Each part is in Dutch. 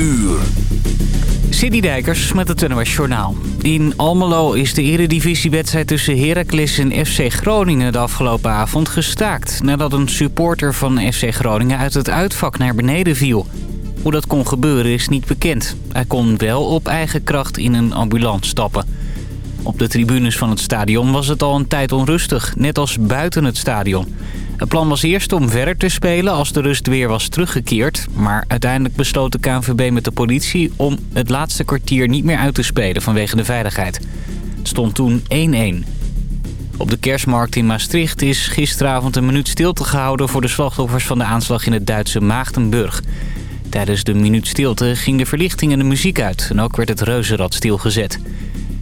uur. Dijkers met het NOS. In Almelo is de eredivisiewedstrijd tussen Heracles en FC Groningen de afgelopen avond gestaakt... nadat een supporter van FC Groningen uit het uitvak naar beneden viel. Hoe dat kon gebeuren is niet bekend. Hij kon wel op eigen kracht in een ambulance stappen. Op de tribunes van het stadion was het al een tijd onrustig, net als buiten het stadion. Het plan was eerst om verder te spelen als de rust weer was teruggekeerd. Maar uiteindelijk besloot de KNVB met de politie om het laatste kwartier niet meer uit te spelen vanwege de veiligheid. Het stond toen 1-1. Op de kerstmarkt in Maastricht is gisteravond een minuut stilte gehouden... voor de slachtoffers van de aanslag in het Duitse Maagdenburg. Tijdens de minuut stilte ging de verlichting en de muziek uit... en ook werd het reuzenrad stilgezet.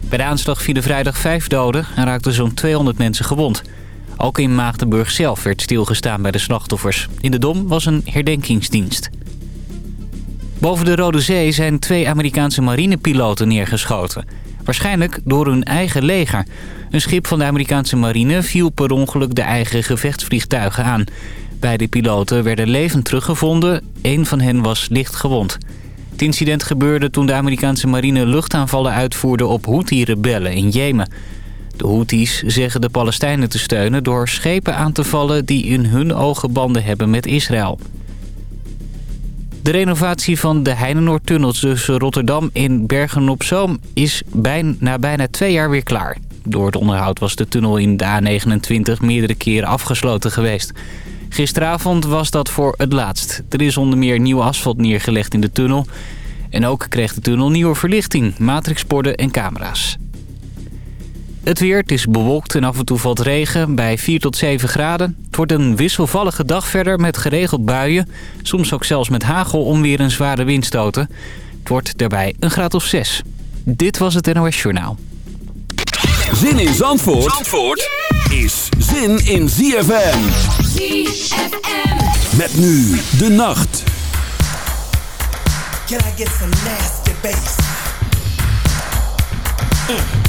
Bij de aanslag vielen vrijdag vijf doden en raakten zo'n 200 mensen gewond... Ook in Maagdenburg zelf werd stilgestaan bij de slachtoffers. In de Dom was een herdenkingsdienst. Boven de Rode Zee zijn twee Amerikaanse marinepiloten neergeschoten. Waarschijnlijk door hun eigen leger. Een schip van de Amerikaanse marine viel per ongeluk de eigen gevechtsvliegtuigen aan. Beide piloten werden levend teruggevonden. Eén van hen was licht gewond. Het incident gebeurde toen de Amerikaanse marine luchtaanvallen uitvoerde op Houthi-rebellen in Jemen. De Houthis zeggen de Palestijnen te steunen door schepen aan te vallen die in hun ogen banden hebben met Israël. De renovatie van de Heinenoordtunnel tussen Rotterdam en Bergen-op-Zoom is bijna, na bijna twee jaar weer klaar. Door het onderhoud was de tunnel in de A29 meerdere keren afgesloten geweest. Gisteravond was dat voor het laatst. Er is onder meer nieuw asfalt neergelegd in de tunnel. En ook kreeg de tunnel nieuwe verlichting, matrixborden en camera's. Het weer, het is bewolkt en af en toe valt regen bij 4 tot 7 graden. Het wordt een wisselvallige dag verder met geregeld buien. Soms ook zelfs met hagel om weer een zware windstoten. Het wordt daarbij een graad of 6. Dit was het NOS Journaal. Zin in Zandvoort, Zandvoort is zin in ZFM. ZFM. Met nu de nacht. Can I get some nasty bass? Mm.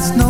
snow no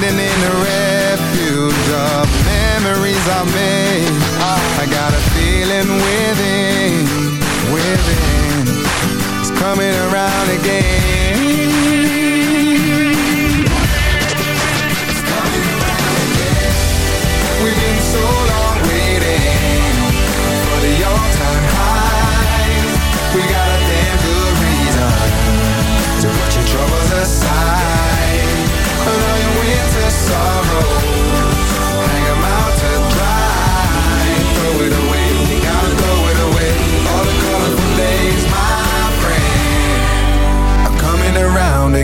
hiding in the refuge of memories I made. I got a feeling within, within. It's coming around again.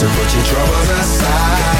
To put your troubles aside.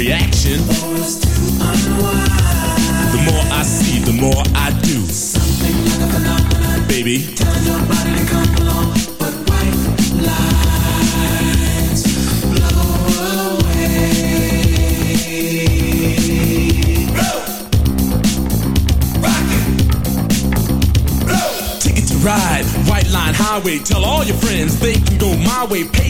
Reaction. The more I see, the more I do. Baby. Tell your body to come along, but white blow away. Ticket to ride, white line highway. Tell all your friends they can go my way. Pay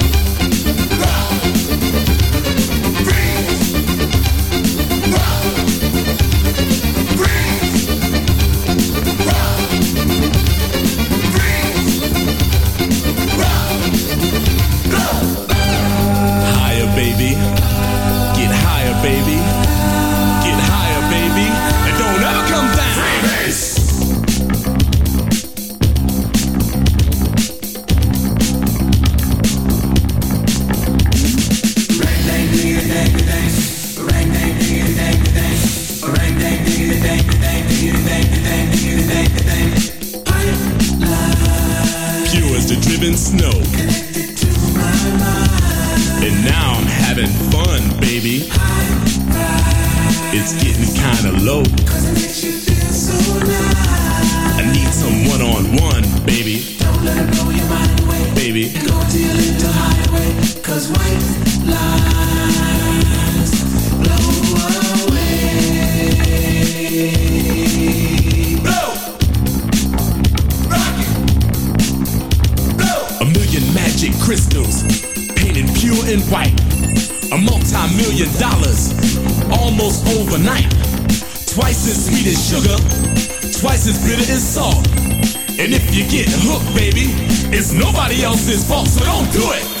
Else's fault, so don't do it.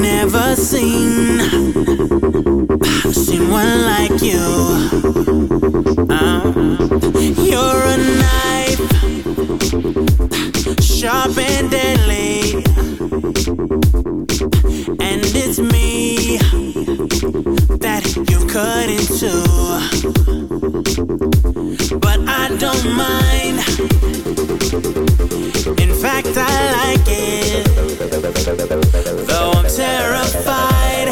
never seen seen one like you. Uh, you're a knife, sharp and deadly, and it's me that you cut into but I don't mind. In fact, I like it terrified.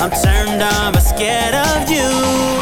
I'm turned on, but scared of you.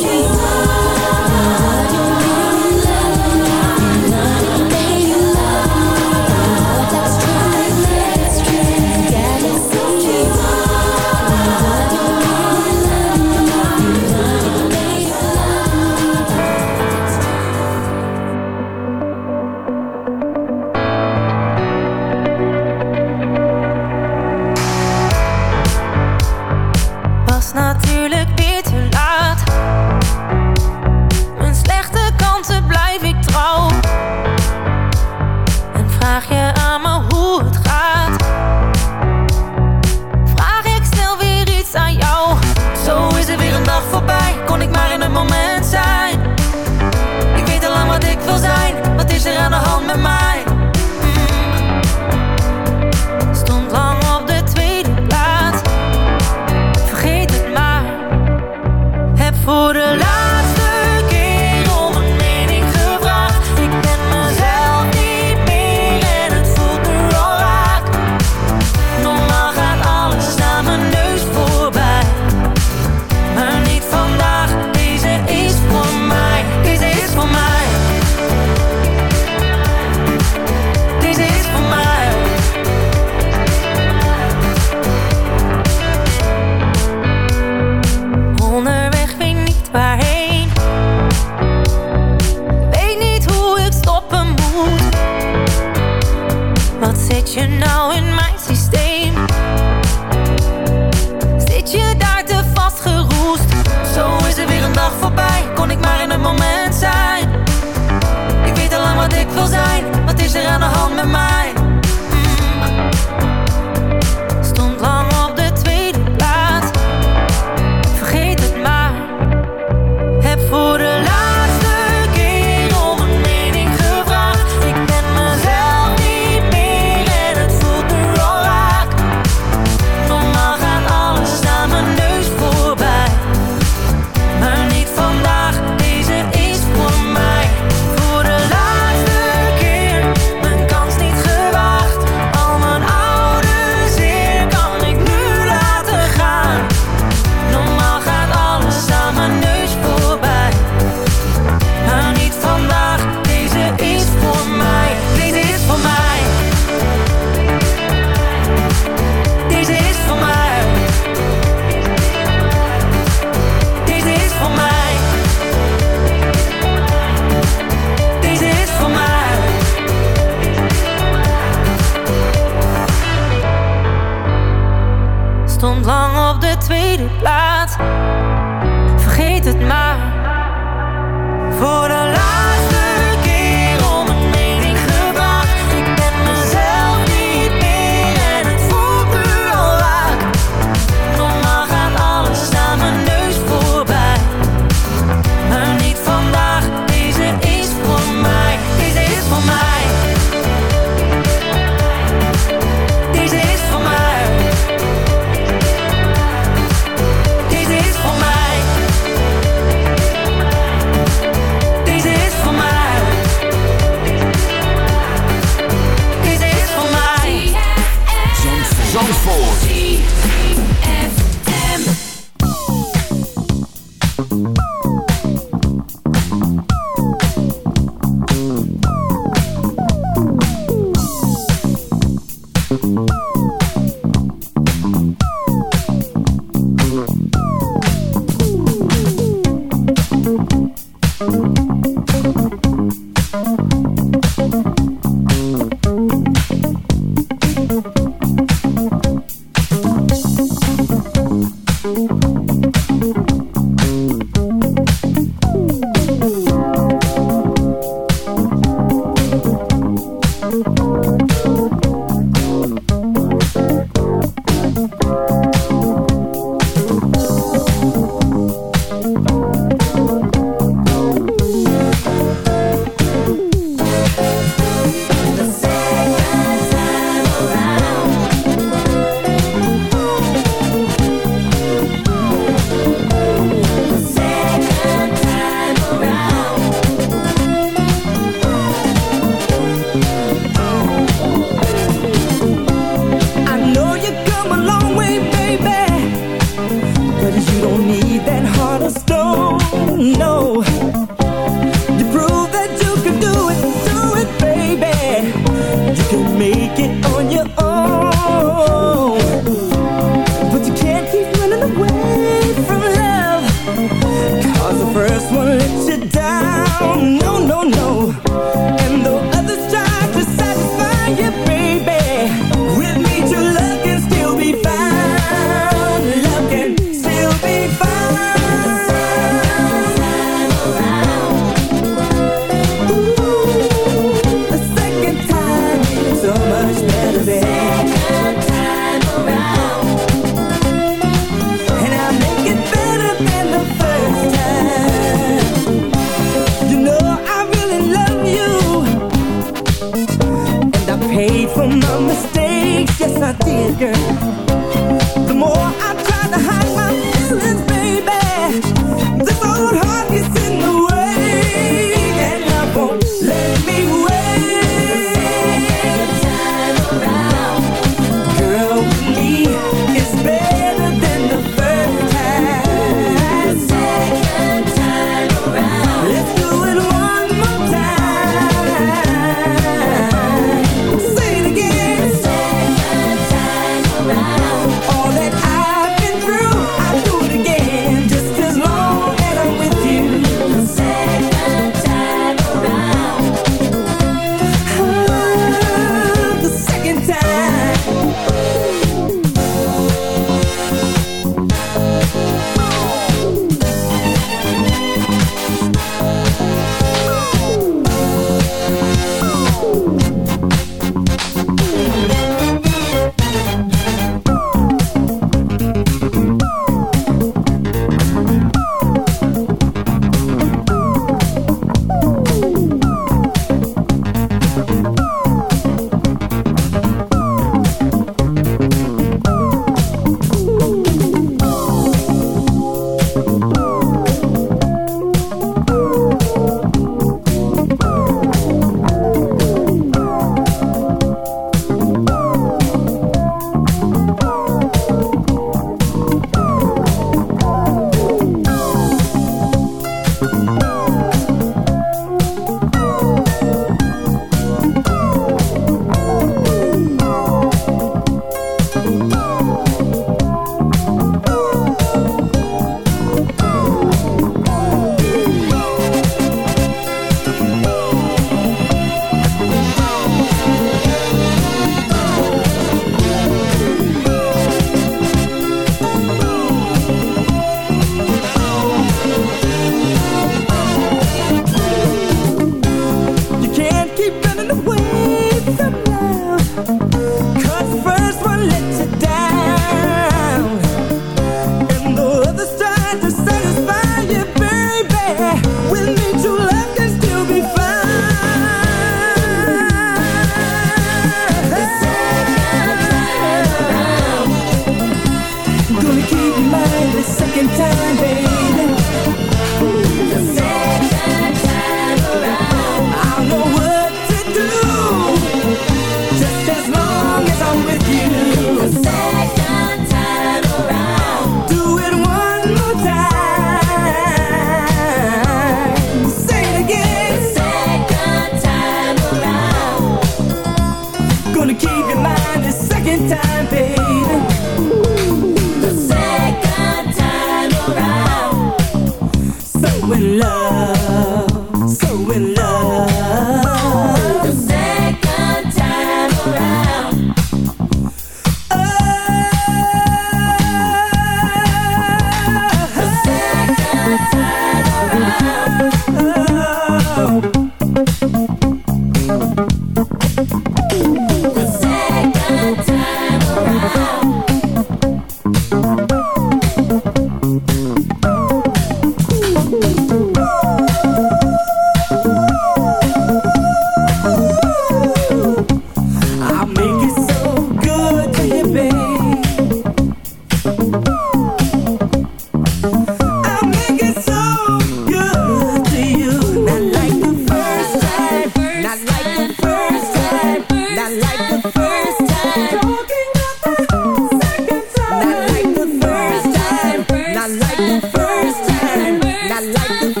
like